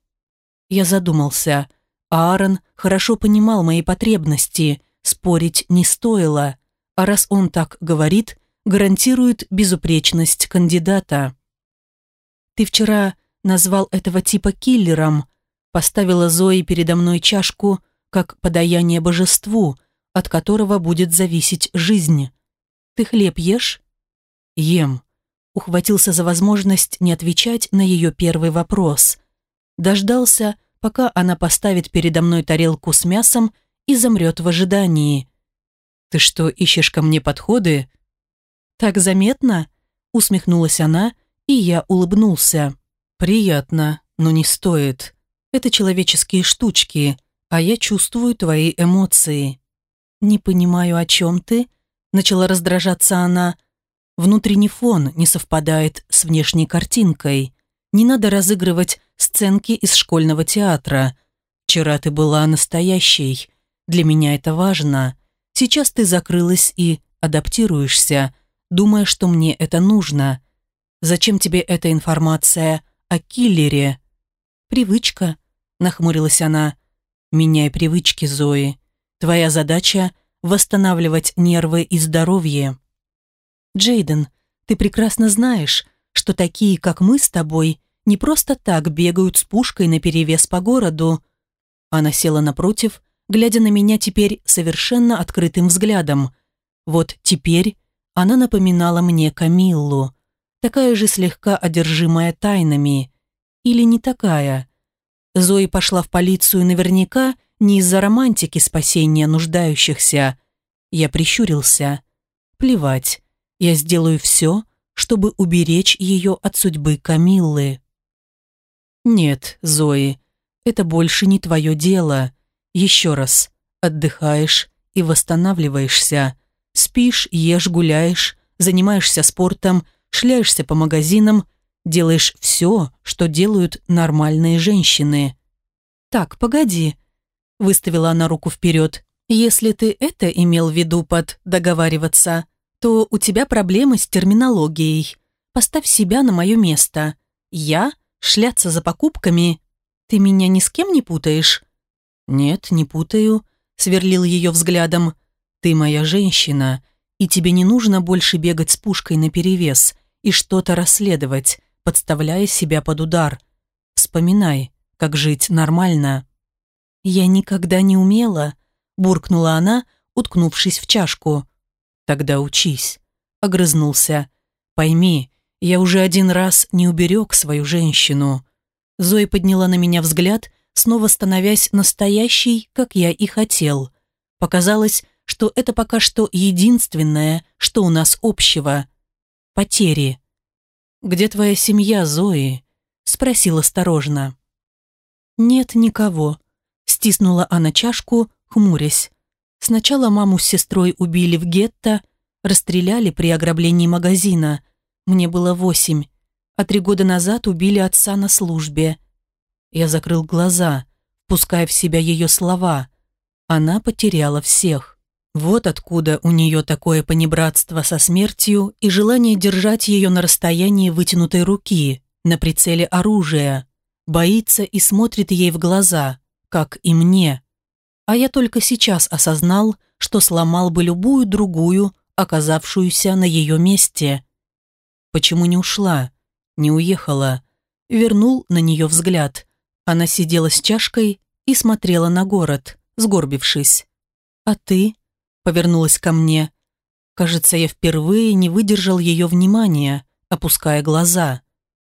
Я задумался. Аарон хорошо понимал мои потребности, спорить не стоило а раз он так говорит, гарантирует безупречность кандидата. «Ты вчера назвал этого типа киллером», поставила Зои передо мной чашку, как подаяние божеству, от которого будет зависеть жизнь. «Ты хлеб ешь?» «Ем», ухватился за возможность не отвечать на ее первый вопрос. Дождался, пока она поставит передо мной тарелку с мясом и замрет в ожидании. «Ты что, ищешь ко мне подходы?» «Так заметно?» — усмехнулась она, и я улыбнулся. «Приятно, но не стоит. Это человеческие штучки, а я чувствую твои эмоции». «Не понимаю, о чем ты?» — начала раздражаться она. «Внутренний фон не совпадает с внешней картинкой. Не надо разыгрывать сценки из школьного театра. Вчера ты была настоящей. Для меня это важно. Сейчас ты закрылась и адаптируешься, думая, что мне это нужно. Зачем тебе эта информация о киллере? Привычка, нахмурилась она. Меняй привычки, Зои. Твоя задача – восстанавливать нервы и здоровье. Джейден, ты прекрасно знаешь, что такие, как мы с тобой, не просто так бегают с пушкой наперевес по городу. Она села напротив глядя на меня теперь совершенно открытым взглядом. Вот теперь она напоминала мне Камиллу, такая же слегка одержимая тайнами. Или не такая. Зои пошла в полицию наверняка не из-за романтики спасения нуждающихся. Я прищурился. Плевать, я сделаю все, чтобы уберечь ее от судьбы Камиллы. Нет, Зои, это больше не твое дело. Еще раз, отдыхаешь и восстанавливаешься. Спишь, ешь, гуляешь, занимаешься спортом, шляешься по магазинам, делаешь все, что делают нормальные женщины. «Так, погоди», — выставила она руку вперед. «Если ты это имел в виду под «договариваться», то у тебя проблемы с терминологией. Поставь себя на мое место. Я шляться за покупками. Ты меня ни с кем не путаешь?» «Нет, не путаю», — сверлил ее взглядом. «Ты моя женщина, и тебе не нужно больше бегать с пушкой наперевес и что-то расследовать, подставляя себя под удар. Вспоминай, как жить нормально». «Я никогда не умела», — буркнула она, уткнувшись в чашку. «Тогда учись», — огрызнулся. «Пойми, я уже один раз не уберег свою женщину». Зоя подняла на меня взгляд, снова становясь настоящей, как я и хотел. Показалось, что это пока что единственное, что у нас общего. Потери. «Где твоя семья, Зои?» — спросил осторожно. «Нет никого», — стиснула она чашку, хмурясь. Сначала маму с сестрой убили в гетто, расстреляли при ограблении магазина. Мне было восемь. А три года назад убили отца на службе. Я закрыл глаза, пуская в себя ее слова. Она потеряла всех. Вот откуда у нее такое понебратство со смертью и желание держать ее на расстоянии вытянутой руки, на прицеле оружия. Боится и смотрит ей в глаза, как и мне а я только сейчас осознал, что сломал бы любую другую, оказавшуюся на ее месте. Почему не ушла? Не уехала? Вернул на нее взгляд. Она сидела с чашкой и смотрела на город, сгорбившись. «А ты?» — повернулась ко мне. Кажется, я впервые не выдержал ее внимания, опуская глаза.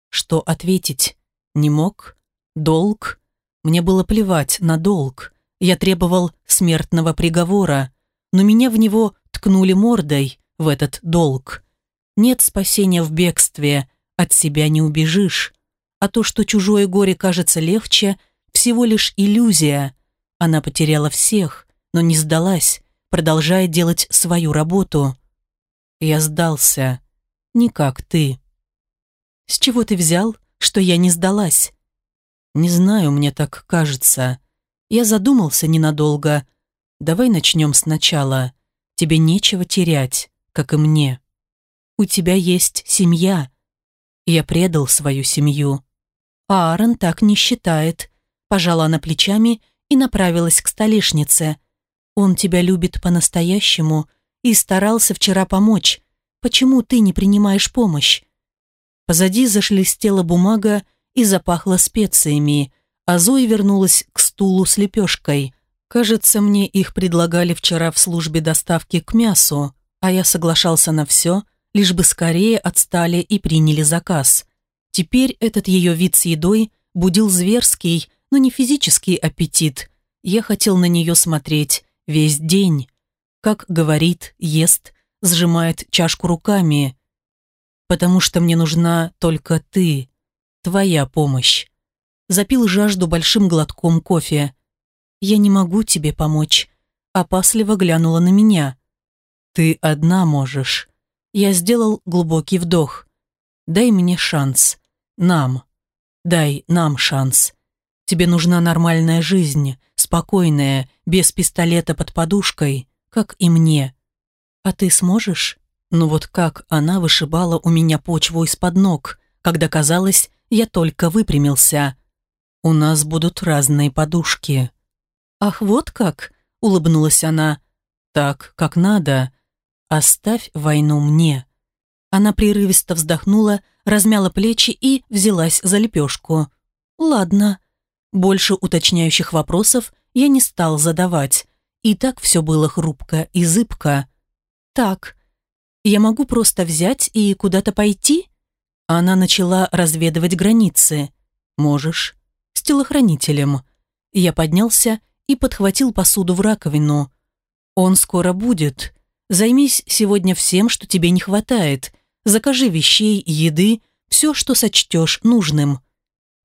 Что ответить? Не мог? Долг? Мне было плевать на долг. Я требовал смертного приговора, но меня в него ткнули мордой, в этот долг. Нет спасения в бегстве, от себя не убежишь. А то, что чужое горе кажется легче, всего лишь иллюзия. Она потеряла всех, но не сдалась, продолжая делать свою работу. Я сдался. Не как ты. С чего ты взял, что я не сдалась? Не знаю, мне так кажется. Я задумался ненадолго. Давай начнем сначала. Тебе нечего терять, как и мне. У тебя есть семья. Я предал свою семью. А Аарон так не считает. Пожала она плечами и направилась к столешнице. Он тебя любит по-настоящему и старался вчера помочь. Почему ты не принимаешь помощь? Позади зашелестела бумага и запахло специями а Зои вернулась к стулу с лепешкой. Кажется, мне их предлагали вчера в службе доставки к мясу, а я соглашался на все, лишь бы скорее отстали и приняли заказ. Теперь этот ее вид с едой будил зверский, но не физический аппетит. Я хотел на нее смотреть весь день. Как говорит, ест, сжимает чашку руками. «Потому что мне нужна только ты, твоя помощь» запил жажду большим глотком кофе. «Я не могу тебе помочь», — опасливо глянула на меня. «Ты одна можешь». Я сделал глубокий вдох. «Дай мне шанс. Нам. Дай нам шанс. Тебе нужна нормальная жизнь, спокойная, без пистолета под подушкой, как и мне. А ты сможешь?» Ну вот как она вышибала у меня почву из-под ног, когда казалось, я только выпрямился. «У нас будут разные подушки». «Ах, вот как?» — улыбнулась она. «Так, как надо. Оставь войну мне». Она прерывисто вздохнула, размяла плечи и взялась за лепешку. «Ладно». Больше уточняющих вопросов я не стал задавать. И так все было хрупко и зыбко. «Так, я могу просто взять и куда-то пойти?» Она начала разведывать границы. «Можешь с телохранителем. Я поднялся и подхватил посуду в раковину. «Он скоро будет. Займись сегодня всем, что тебе не хватает. Закажи вещей, еды, все, что сочтешь нужным».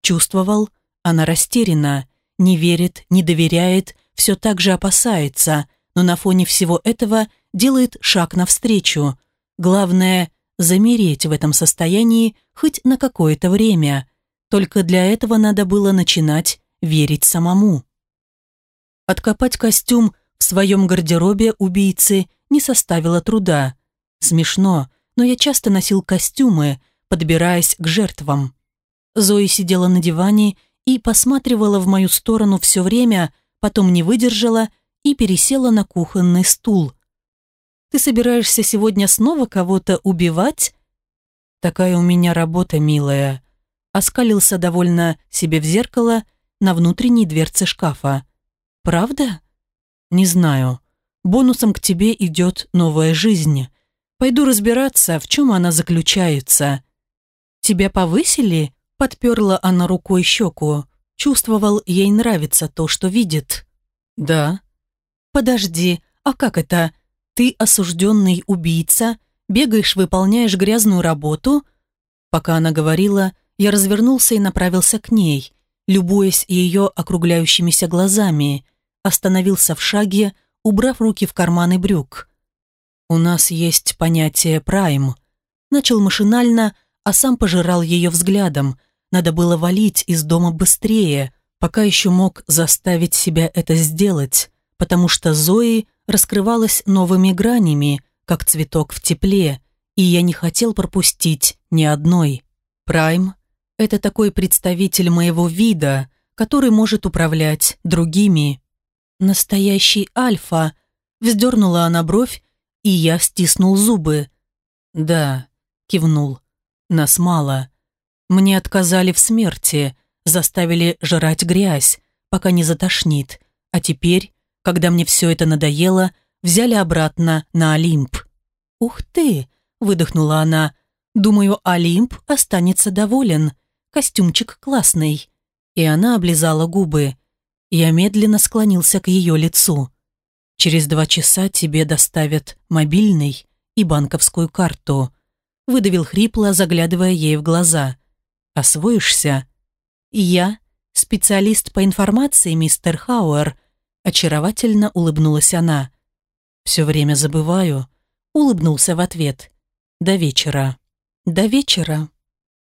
Чувствовал, она растеряна, не верит, не доверяет, все так же опасается, но на фоне всего этого делает шаг навстречу. Главное – замереть в этом состоянии хоть на какое-то время. Только для этого надо было начинать верить самому. Откопать костюм в своем гардеробе убийцы не составило труда. Смешно, но я часто носил костюмы, подбираясь к жертвам. Зои сидела на диване и посматривала в мою сторону все время, потом не выдержала и пересела на кухонный стул. «Ты собираешься сегодня снова кого-то убивать?» «Такая у меня работа, милая», оскалился довольно себе в зеркало на внутренней дверце шкафа. «Правда?» «Не знаю. Бонусом к тебе идет новая жизнь. Пойду разбираться, в чем она заключается». «Тебя повысили?» – подперла она рукой щеку. Чувствовал, ей нравится то, что видит. «Да». «Подожди, а как это? Ты осужденный убийца, бегаешь, выполняешь грязную работу?» Пока она говорила, я развернулся и направился к ней, любуясь ее округляющимися глазами – остановился в шаге, убрав руки в карманы брюк. «У нас есть понятие «прайм». Начал машинально, а сам пожирал ее взглядом. Надо было валить из дома быстрее, пока еще мог заставить себя это сделать, потому что Зои раскрывалась новыми гранями, как цветок в тепле, и я не хотел пропустить ни одной. Прайм – это такой представитель моего вида, который может управлять другими. «Настоящий альфа!» Вздернула она бровь, и я стиснул зубы. «Да», — кивнул, — «нас мало. Мне отказали в смерти, заставили жрать грязь, пока не затошнит, а теперь, когда мне все это надоело, взяли обратно на Олимп». «Ух ты!» — выдохнула она. «Думаю, Олимп останется доволен. Костюмчик классный». И она облизала губы. Я медленно склонился к ее лицу. «Через два часа тебе доставят мобильный и банковскую карту», выдавил хрипло, заглядывая ей в глаза. «Освоишься?» «Я специалист по информации, мистер Хауэр», очаровательно улыбнулась она. «Все время забываю», улыбнулся в ответ. «До вечера». «До вечера».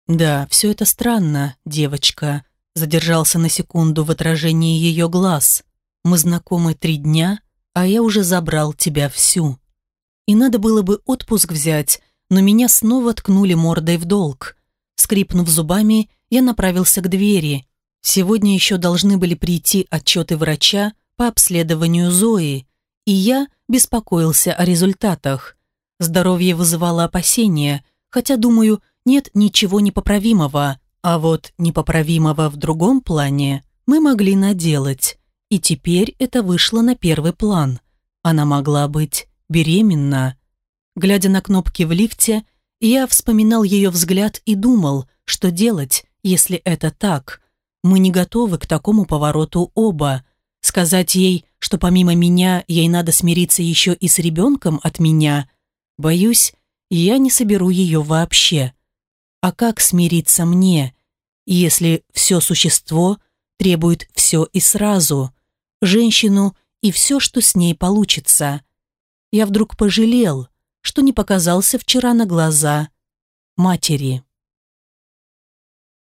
«Да, все это странно, девочка», задержался на секунду в отражении ее глаз. «Мы знакомы три дня, а я уже забрал тебя всю. И надо было бы отпуск взять, но меня снова ткнули мордой в долг. Скрипнув зубами, я направился к двери. Сегодня еще должны были прийти отчеты врача по обследованию Зои, и я беспокоился о результатах. Здоровье вызывало опасения, хотя, думаю, нет ничего непоправимого. А вот непоправимого в другом плане мы могли наделать, и теперь это вышло на первый план. Она могла быть беременна. Глядя на кнопки в лифте, я вспоминал ее взгляд и думал, что делать, если это так. Мы не готовы к такому повороту оба. Сказать ей, что помимо меня ей надо смириться еще и с ребенком от меня, боюсь, я не соберу ее вообще. А как смириться мне, если все существо требует все и сразу, женщину и все, что с ней получится? Я вдруг пожалел, что не показался вчера на глаза матери.